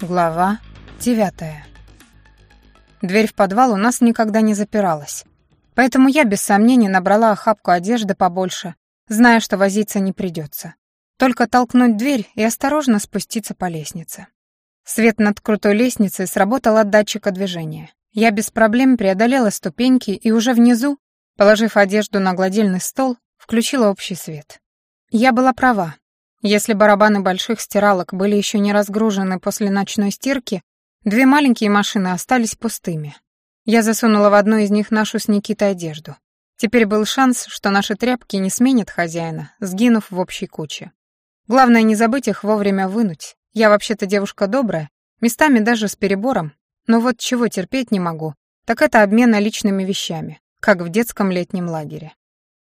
Глава девятая. Дверь в подвал у нас никогда не запиралась. Поэтому я без сомнений набрала охапку одежды побольше, зная, что возиться не придется. Только толкнуть дверь и осторожно спуститься по лестнице. Свет над крутой лестницей сработал от датчика движения. Я без проблем преодолела ступеньки и уже внизу, положив одежду на гладильный стол, включила общий свет. Я была права. Если барабаны больших стиралок были еще не разгружены после ночной стирки, две маленькие машины остались пустыми. Я засунула в одну из них нашу с Никитой одежду. Теперь был шанс, что наши тряпки не сменят хозяина, сгинув в общей куче. Главное не забыть их вовремя вынуть. Я вообще-то девушка добрая, местами даже с перебором, но вот чего терпеть не могу, так это обмен наличными вещами, как в детском летнем лагере.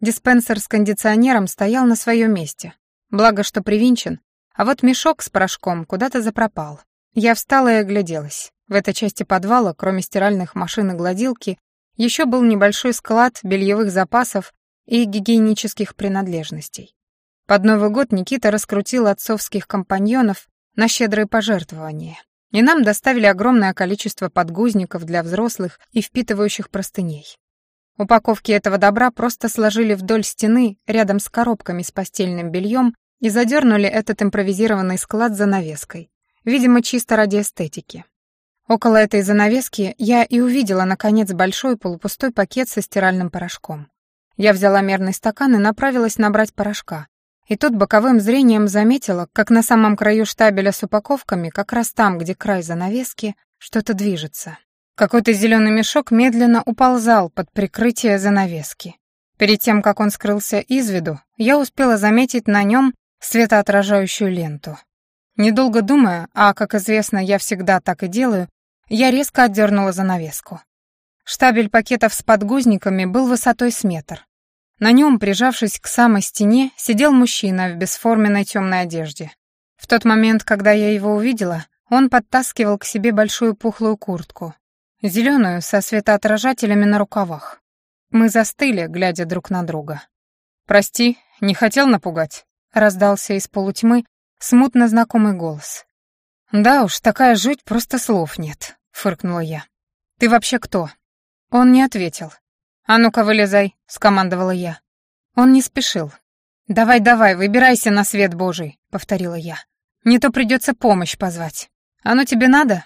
Диспенсер с кондиционером стоял на своем месте, Благо, что привинчен, а вот мешок с порошком куда-то запропал. Я встала и огляделась. В этой части подвала, кроме стиральных машин и гладилки, еще был небольшой склад бельевых запасов и гигиенических принадлежностей. Под Новый год Никита раскрутил отцовских компаньонов на щедрые пожертвования, и нам доставили огромное количество подгузников для взрослых и впитывающих простыней. Упаковки этого добра просто сложили вдоль стены рядом с коробками с постельным бельем и задернули этот импровизированный склад занавеской, видимо, чисто ради эстетики. Около этой занавески я и увидела, наконец, большой полупустой пакет со стиральным порошком. Я взяла мерный стакан и направилась набрать порошка. И тут боковым зрением заметила, как на самом краю штабеля с упаковками, как раз там, где край занавески, что-то движется. Какой-то зеленый мешок медленно уползал под прикрытие занавески. Перед тем, как он скрылся из виду, я успела заметить на нем светоотражающую ленту. Недолго думая, а, как известно, я всегда так и делаю, я резко отдернула занавеску. Штабель пакетов с подгузниками был высотой с метр. На нем, прижавшись к самой стене, сидел мужчина в бесформенной темной одежде. В тот момент, когда я его увидела, он подтаскивал к себе большую пухлую куртку, зеленую со светоотражателями на рукавах. Мы застыли, глядя друг на друга. «Прости, не хотел напугать», раздался из полутьмы смутно знакомый голос. «Да уж, такая жуть, просто слов нет», — фыркнула я. «Ты вообще кто?» Он не ответил. «А ну-ка, вылезай», — скомандовала я. Он не спешил. «Давай-давай, выбирайся на свет Божий», — повторила я. «Не то придется помощь позвать. Оно тебе надо?»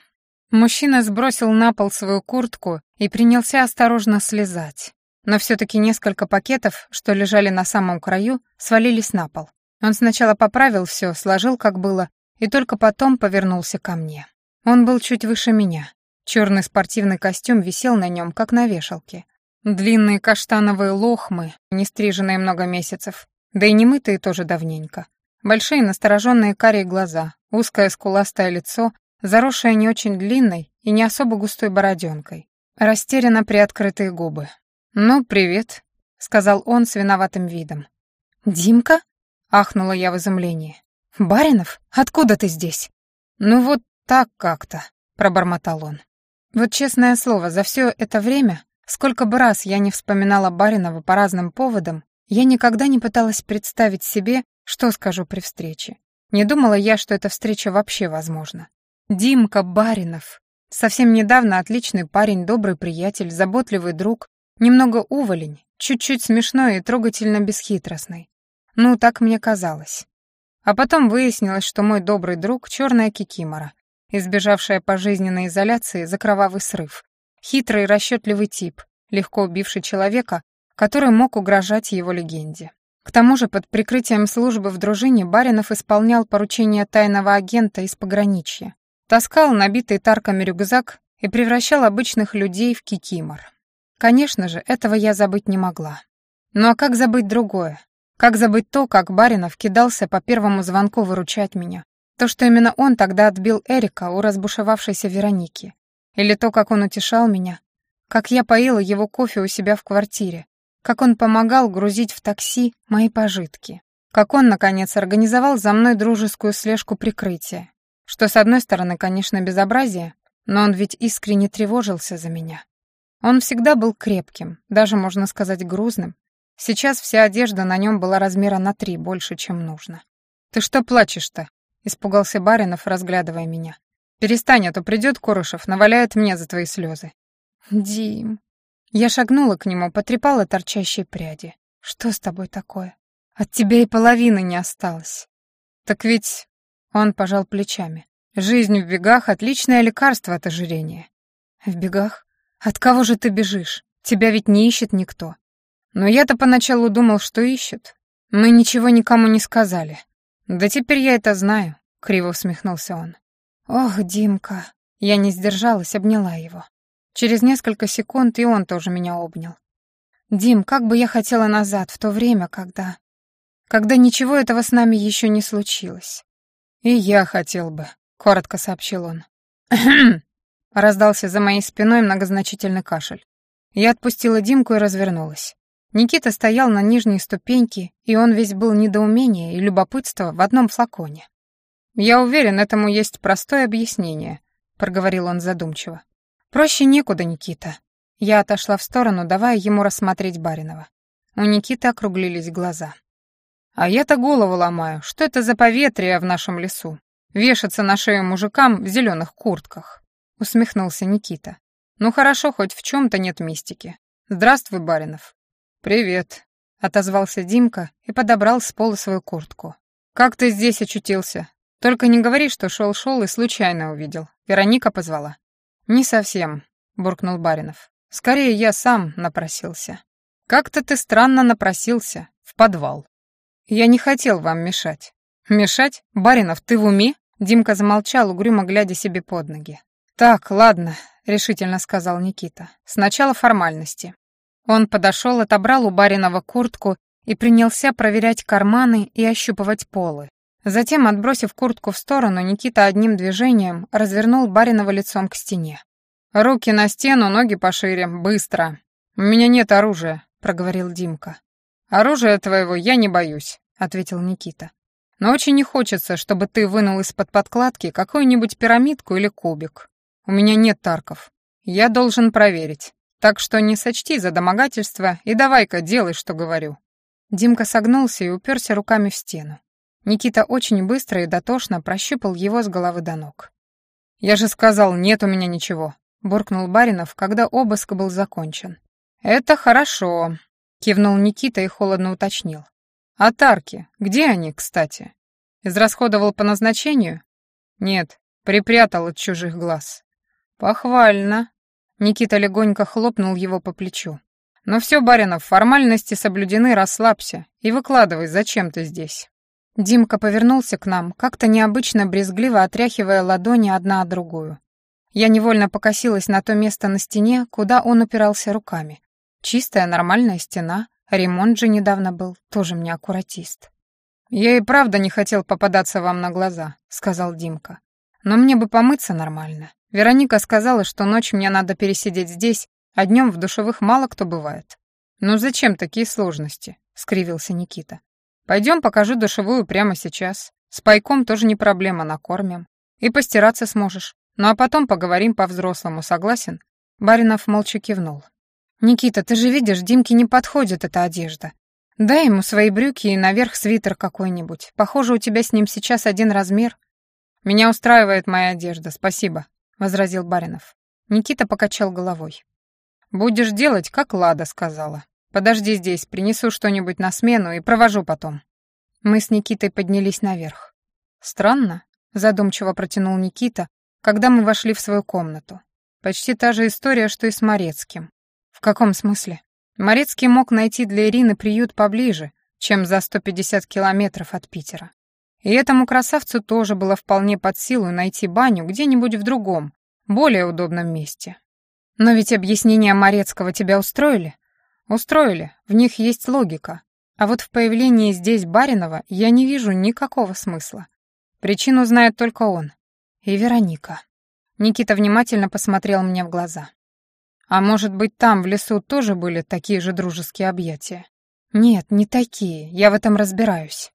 Мужчина сбросил на пол свою куртку и принялся осторожно слезать. Но все-таки несколько пакетов, что лежали на самом краю, свалились на пол. Он сначала поправил все, сложил как было, и только потом повернулся ко мне. Он был чуть выше меня. Черный спортивный костюм висел на нем, как на вешалке. Длинные каштановые лохмы, не стриженные много месяцев, да и не мытые тоже давненько. Большие настороженные карие глаза, узкое скуластое лицо, заросшее не очень длинной и не особо густой бороденкой. Растерянно приоткрытые губы. «Ну, привет», — сказал он с виноватым видом. «Димка?» Ахнула я в изумлении. «Баринов? Откуда ты здесь?» «Ну вот так как-то», — пробормотал он. Вот честное слово, за все это время, сколько бы раз я не вспоминала Баринова по разным поводам, я никогда не пыталась представить себе, что скажу при встрече. Не думала я, что эта встреча вообще возможна. Димка Баринов. Совсем недавно отличный парень, добрый приятель, заботливый друг, немного уволень, чуть-чуть смешной и трогательно бесхитростный. Ну, так мне казалось. А потом выяснилось, что мой добрый друг — черная кикимора, избежавшая пожизненной изоляции за кровавый срыв. Хитрый и расчетливый тип, легко убивший человека, который мог угрожать его легенде. К тому же под прикрытием службы в дружине Баринов исполнял поручения тайного агента из пограничья. Таскал набитый тарками рюкзак и превращал обычных людей в кикимор. Конечно же, этого я забыть не могла. Ну а как забыть другое? Как забыть то, как Баринов кидался по первому звонку выручать меня? То, что именно он тогда отбил Эрика у разбушевавшейся Вероники. Или то, как он утешал меня. Как я поила его кофе у себя в квартире. Как он помогал грузить в такси мои пожитки. Как он, наконец, организовал за мной дружескую слежку прикрытия. Что, с одной стороны, конечно, безобразие, но он ведь искренне тревожился за меня. Он всегда был крепким, даже, можно сказать, грузным, Сейчас вся одежда на нем была размера на три больше, чем нужно. «Ты что плачешь-то?» — испугался Баринов, разглядывая меня. Перестань, а то придет Корошев, наваляет мне за твои слезы. Дим. Я шагнула к нему, потрепала торчащие пряди. Что с тобой такое? От тебя и половины не осталось. Так ведь... Он пожал плечами. Жизнь в бегах — отличное лекарство от ожирения. В бегах? От кого же ты бежишь? Тебя ведь не ищет никто. Но я-то поначалу думал, что ищет. Мы ничего никому не сказали. Да теперь я это знаю, — криво усмехнулся он. Ох, Димка. Я не сдержалась, обняла его. Через несколько секунд и он тоже меня обнял. Дим, как бы я хотела назад, в то время, когда... Когда ничего этого с нами еще не случилось. И я хотел бы, — коротко сообщил он. Раздался за моей спиной многозначительный кашель. Я отпустила Димку и развернулась. Никита стоял на нижней ступеньке, и он весь был недоумение и любопытство в одном флаконе. «Я уверен, этому есть простое объяснение», — проговорил он задумчиво. «Проще некуда, Никита». Я отошла в сторону, давая ему рассмотреть Баринова. У Никиты округлились глаза. «А я-то голову ломаю, что это за поветрие в нашем лесу? Вешаться на шею мужикам в зеленых куртках», — усмехнулся Никита. «Ну хорошо, хоть в чем-то нет мистики. Здравствуй, Баринов». «Привет», — отозвался Димка и подобрал с пола свою куртку. «Как ты здесь очутился? Только не говори, что шел-шел и случайно увидел. Вероника позвала». «Не совсем», — буркнул Баринов. «Скорее, я сам напросился». «Как-то ты странно напросился. В подвал». «Я не хотел вам мешать». «Мешать? Баринов, ты в уме?» Димка замолчал, угрюмо глядя себе под ноги. «Так, ладно», — решительно сказал Никита. «Сначала формальности. Он подошел, отобрал у баринова куртку и принялся проверять карманы и ощупывать полы. Затем, отбросив куртку в сторону, Никита одним движением развернул баринова лицом к стене. «Руки на стену, ноги пошире, быстро. У меня нет оружия», — проговорил Димка. «Оружия твоего я не боюсь», — ответил Никита. «Но очень не хочется, чтобы ты вынул из-под подкладки какую-нибудь пирамидку или кубик. У меня нет тарков. Я должен проверить. Так что не сочти за домогательство и давай-ка делай, что говорю». Димка согнулся и уперся руками в стену. Никита очень быстро и дотошно прощупал его с головы до ног. «Я же сказал, нет у меня ничего», — буркнул Баринов, когда обыск был закончен. «Это хорошо», — кивнул Никита и холодно уточнил. «А тарки? Где они, кстати? Израсходовал по назначению?» «Нет, припрятал от чужих глаз». «Похвально», Никита легонько хлопнул его по плечу. «Ну все, Баринов, формальности соблюдены, расслабься и выкладывай, зачем ты здесь». Димка повернулся к нам, как-то необычно брезгливо отряхивая ладони одна от другую. Я невольно покосилась на то место на стене, куда он упирался руками. Чистая, нормальная стена, ремонт же недавно был, тоже мне аккуратист. «Я и правда не хотел попадаться вам на глаза», — сказал Димка. «Но мне бы помыться нормально. Вероника сказала, что ночь мне надо пересидеть здесь, а днем в душевых мало кто бывает. «Ну зачем такие сложности?» — скривился Никита. «Пойдем покажу душевую прямо сейчас. С пайком тоже не проблема, накормим. И постираться сможешь. Ну а потом поговорим по-взрослому, согласен?» Баринов молча кивнул. «Никита, ты же видишь, Димке не подходит эта одежда. Дай ему свои брюки и наверх свитер какой-нибудь. Похоже, у тебя с ним сейчас один размер». «Меня устраивает моя одежда, спасибо», — возразил Баринов. Никита покачал головой. «Будешь делать, как Лада сказала. Подожди здесь, принесу что-нибудь на смену и провожу потом». Мы с Никитой поднялись наверх. «Странно», — задумчиво протянул Никита, когда мы вошли в свою комнату. Почти та же история, что и с Морецким. В каком смысле? Морецкий мог найти для Ирины приют поближе, чем за 150 километров от Питера. И этому красавцу тоже было вполне под силу найти баню где-нибудь в другом, более удобном месте. Но ведь объяснения Морецкого тебя устроили? Устроили, в них есть логика. А вот в появлении здесь Баринова я не вижу никакого смысла. Причину знает только он. И Вероника. Никита внимательно посмотрел мне в глаза. А может быть, там, в лесу, тоже были такие же дружеские объятия? Нет, не такие, я в этом разбираюсь.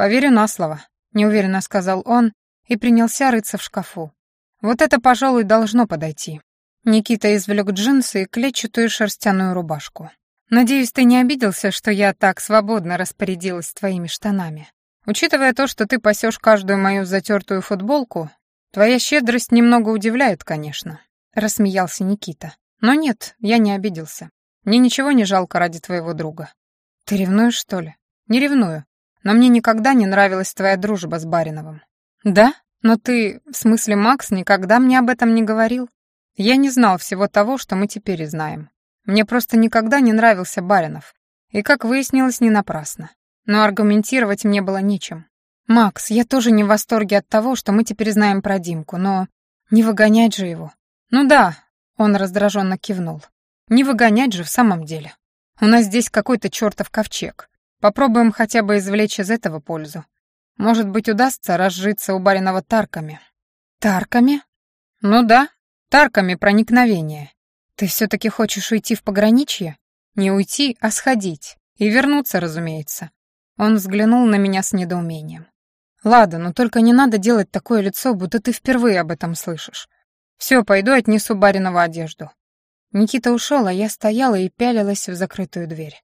«Поверю на слово», — неуверенно сказал он и принялся рыться в шкафу. «Вот это, пожалуй, должно подойти». Никита извлек джинсы и клетчатую шерстяную рубашку. «Надеюсь, ты не обиделся, что я так свободно распорядилась твоими штанами. Учитывая то, что ты пасешь каждую мою затертую футболку, Твоя щедрость немного удивляет, конечно, рассмеялся Никита. Но нет, я не обиделся. Мне ничего не жалко ради твоего друга. Ты ревнуешь, что ли? Не ревную. Но мне никогда не нравилась твоя дружба с Бариновым. Да? Но ты, в смысле Макс, никогда мне об этом не говорил? Я не знал всего того, что мы теперь знаем. Мне просто никогда не нравился Баринов. И, как выяснилось, не напрасно. Но аргументировать мне было нечем. «Макс, я тоже не в восторге от того, что мы теперь знаем про Димку, но не выгонять же его». «Ну да», — он раздраженно кивнул. «Не выгонять же в самом деле. У нас здесь какой-то чертов ковчег. Попробуем хотя бы извлечь из этого пользу. Может быть, удастся разжиться у баринова тарками». «Тарками?» «Ну да, тарками проникновения. Ты все-таки хочешь уйти в пограничье? Не уйти, а сходить. И вернуться, разумеется». Он взглянул на меня с недоумением. «Лада, но только не надо делать такое лицо, будто ты впервые об этом слышишь. Все, пойду отнесу баринову одежду». Никита ушел, а я стояла и пялилась в закрытую дверь.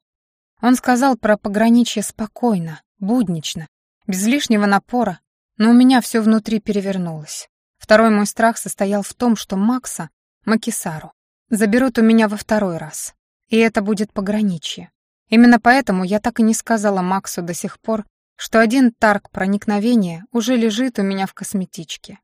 Он сказал про пограничье спокойно, буднично, без лишнего напора, но у меня все внутри перевернулось. Второй мой страх состоял в том, что Макса, Макисару, заберут у меня во второй раз. И это будет пограничье. Именно поэтому я так и не сказала Максу до сих пор, что один тарг проникновения уже лежит у меня в косметичке.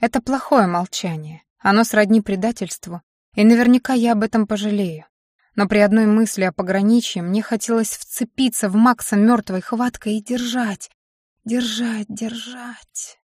Это плохое молчание, оно сродни предательству, и наверняка я об этом пожалею. Но при одной мысли о пограничье мне хотелось вцепиться в Макса мертвой хваткой и держать, держать, держать.